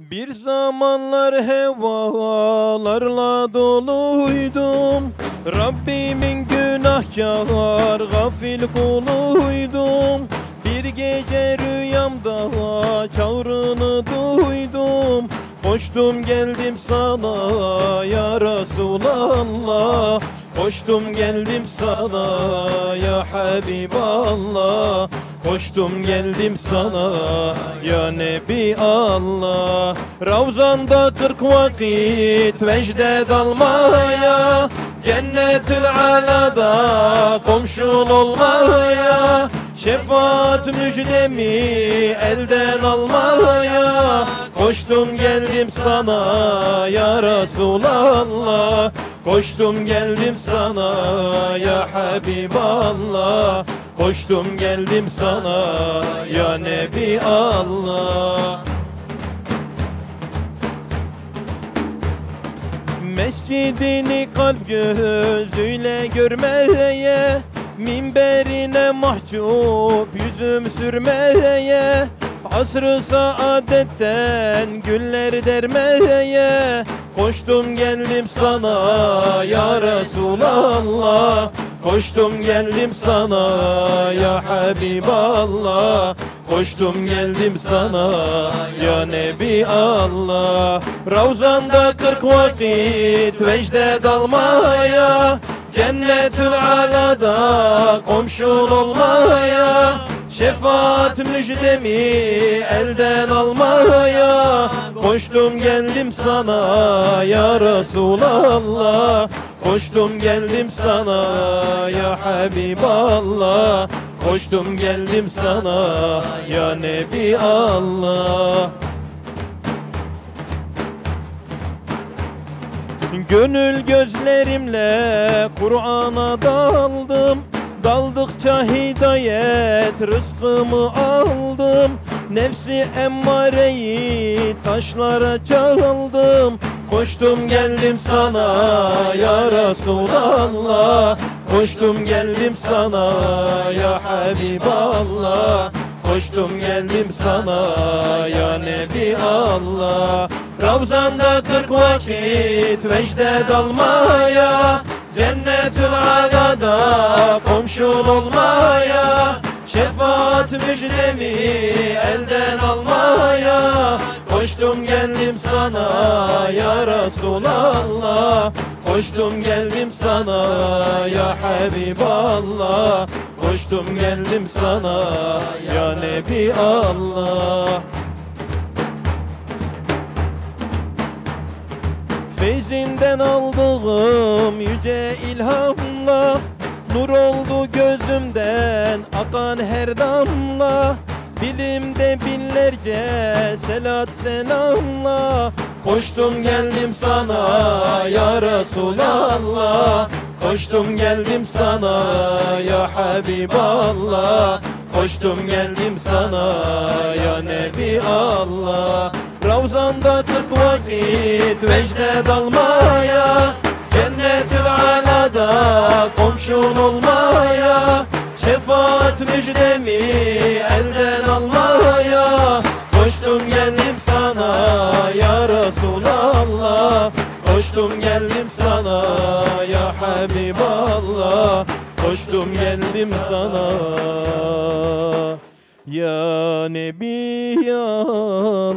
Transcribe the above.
Bir zamanlar hevalarla doluydum. Rabbimin günahkar gafil kuluydum. Bir gece rüyamda çağrını duydum. Koştum geldim sana ya Resulallah. Koştum geldim sana ya Habiballah Koştum geldim sana ya Nebi Allah. Ravzanda kırk vakit vecde dalmaya. Cennetül alada komşun olmaya. Şefaat müjdemi elden almaya. Koştum geldim sana ya Resulallah. Koştum geldim sana ya Habiballah Koştum geldim sana ya Nebi Allah. Mescidini kalp gözüyle görmeye Minberine mahcup yüzüm sürmeye Asrı saadetten güller dermeye. Koştum geldim sana ya Resulallah Koştum geldim sana ya Habiballah. Koştum geldim sana ya Nebi Allah. Ravzanda kırk vakit vecde dalmaya Cennetül alada komşun olmaya Şefaat müjdemi elden almaya. Koştum geldim sana ya Resulallah Koştum geldim sana ya Habiballah. Koştum geldim sana ya Nebi Allah. Gönül gözlerimle Kur'an'a daldım. Daldıkça hidayet rızkımı aldım. Nefsi emmareyi taşlara çaldım Koştum geldim sana ya Resulallah Koştum geldim sana ya Habiballah Koştum geldim sana ya Nebi Allah Ravzanda kırk vakit vecde dalmaya Cennetül alada komşun olmaya Şefaat müjdemi elden almaya. Koştum geldim sana ya Resulallah Koştum geldim sana ya Habiballah. Koştum geldim sana ya Nebi Allah. Feyzinden aldığım yüce ilhamla Nur oldu gözümden akan her damla. Dilimde binlerce selat selamla Koştum geldim sana ya Resulallah. Koştum geldim sana ya Habiballah. Koştum geldim sana ya Nebi Allah. Ravzanda kırk vakit vecde dalmaya. Cennetül alada komşun olmaya. Şefaat müjdemi elden almaya. Koştum geldim Koştum geldim sana ya Habiballah. Koştum geldim sana ya Nebi Allah